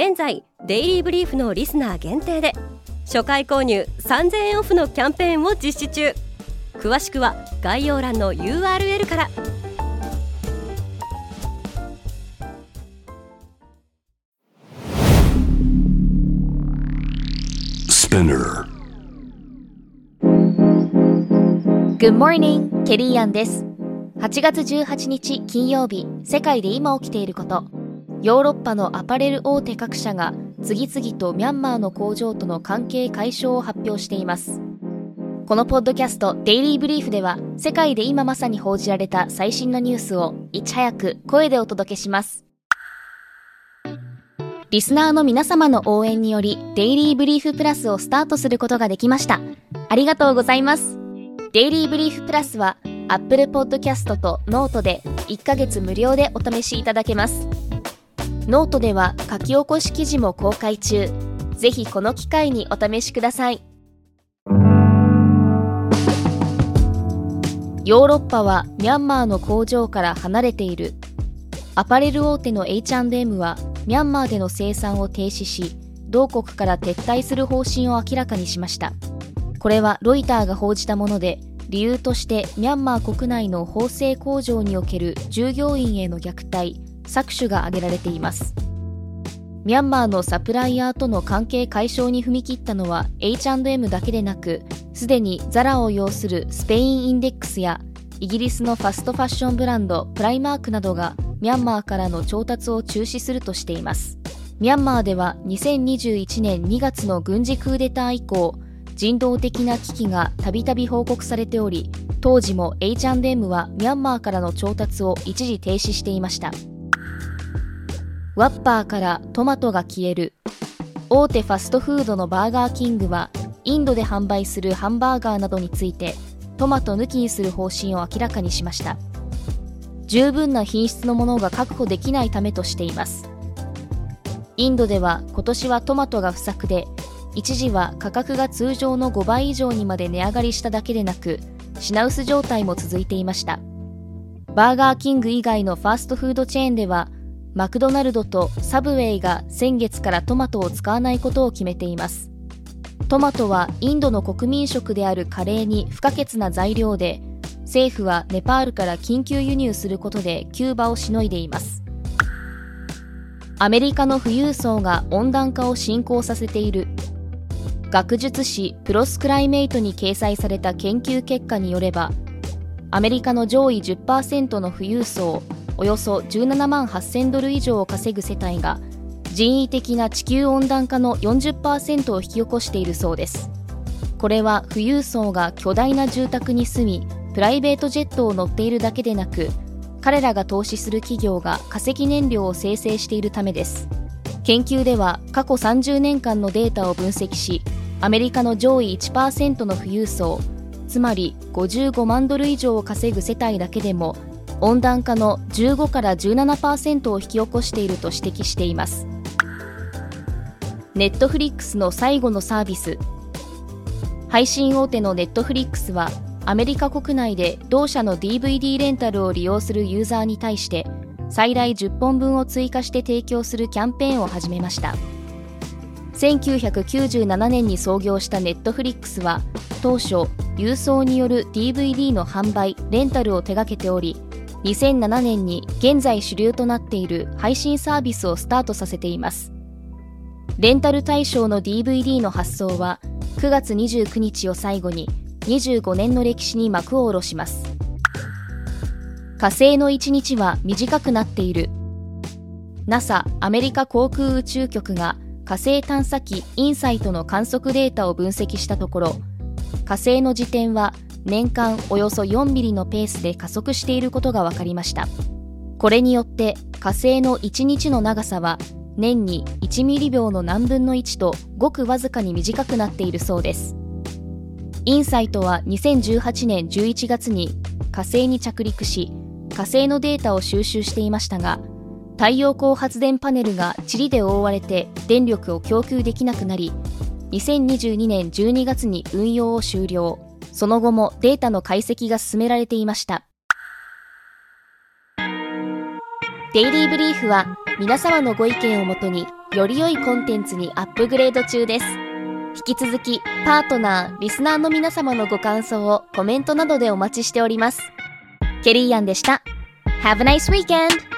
現在デイリーブリーフのリスナー限定で初回購入3000円オフのキャンペーンを実施中。詳しくは概要欄の URL から。Good morning, ケリーアンです。8月18日金曜日世界で今起きていることヨーロッパのアパレル大手各社が次々とミャンマーの工場との関係解消を発表しています。このポッドキャストデイリーブリーフでは世界で今まさに報じられた最新のニュースをいち早く声でお届けします。リスナーの皆様の応援によりデイリーブリーフプラスをスタートすることができました。ありがとうございます。デイリーブリーフプラスは Apple Podcast と Note で1ヶ月無料でお試しいただけます。ノートでは書き起こし記事も公開中。ぜひこの機会にお試しください。ヨーロッパはミャンマーの工場から離れている。アパレル大手の H&M はミャンマーでの生産を停止し、同国から撤退する方針を明らかにしました。これはロイターが報じたもので、理由としてミャンマー国内の縫製工場における従業員への虐待、搾取が挙げられています。ミャンマーのサプライヤーとの関係解消に踏み切ったのは H&M だけでなくすでにザラを擁するスペインインデックスやイギリスのファストファッションブランドプライマークなどがミャンマーからの調達を中止するとしています。ミャンマーでは2021年2月の軍事クーデター以降人道的な危機がたびたび報告されており当時も H&M はミャンマーからの調達を一時停止していました。ワッパーからトマトが消える。大手ファストフードのバーガーキングはインドで販売するハンバーガーなどについてトマト抜きにする方針を明らかにしました。十分な品質のものが確保できないためとしています。インドでは今年はトマトが不作で一時は価格が通常の5倍以上にまで値上がりしただけでなく品薄状態も続いていました。バーガーキング以外のファーストフードチェーンではマクドナルドとサブウェイが先月からトマトを使わないことを決めています。トマトはインドの国民食であるカレーに不可欠な材料で政府はネパールから緊急輸入することでキューバをしのいでいます。アメリカの富裕層が温暖化を進行させている。学術誌プロスクライメイトに掲載された研究結果によればアメリカの上位10%の富裕層およそ17万8000ドル以上を稼ぐ世帯が人為的な地球温暖化の40%を引き起こしているそうです。これは富裕層が巨大な住宅に住みプライベートジェットを乗っているだけでなく彼らが投資する企業が化石燃料を生成しているためです。研究では過去30年間のデータを分析しアメリカの上位1%の富裕層つまり55万ドル以上を稼ぐ世帯だけでも温暖化の15から17%を引き起こしていると指摘しています。ネットフリックスの最後のサービス。配信大手のネットフリックスはアメリカ国内で同社の DVD レンタルを利用するユーザーに対して最大10本分を追加して提供するキャンペーンを始めました。1997年に創業したネットフリックスは当初郵送による DVD の販売レンタルを手掛けており2007年に現在主流となっている配信サービスをスタートさせています。レンタル対象の DVD の発送は9月29日を最後に25年の歴史に幕を下ろします。火星の1日は短くなっている。NASA アメリカ航空宇宙局が火星探査機インサイトの観測データを分析したところ火星の時点は年間およそ4ミリのペースで加速していることが分かりました。これによって火星の1日の長さは年に1ミリ秒の何分の1とごくわずかに短くなっているそうです。インサイトは2018年11月に火星に着陸し火星のデータを収集していましたが太陽光発電パネルが塵で覆われて電力を供給できなくなり2022年12月に運用を終了。その後もデータの解析が進められていましたデイリーブリーフは皆様のご意見をもとにより良いコンテンツにアップグレード中です引き続きパートナー、リスナーの皆様のご感想をコメントなどでお待ちしております。ケリーアンでした。Have a nice weekend!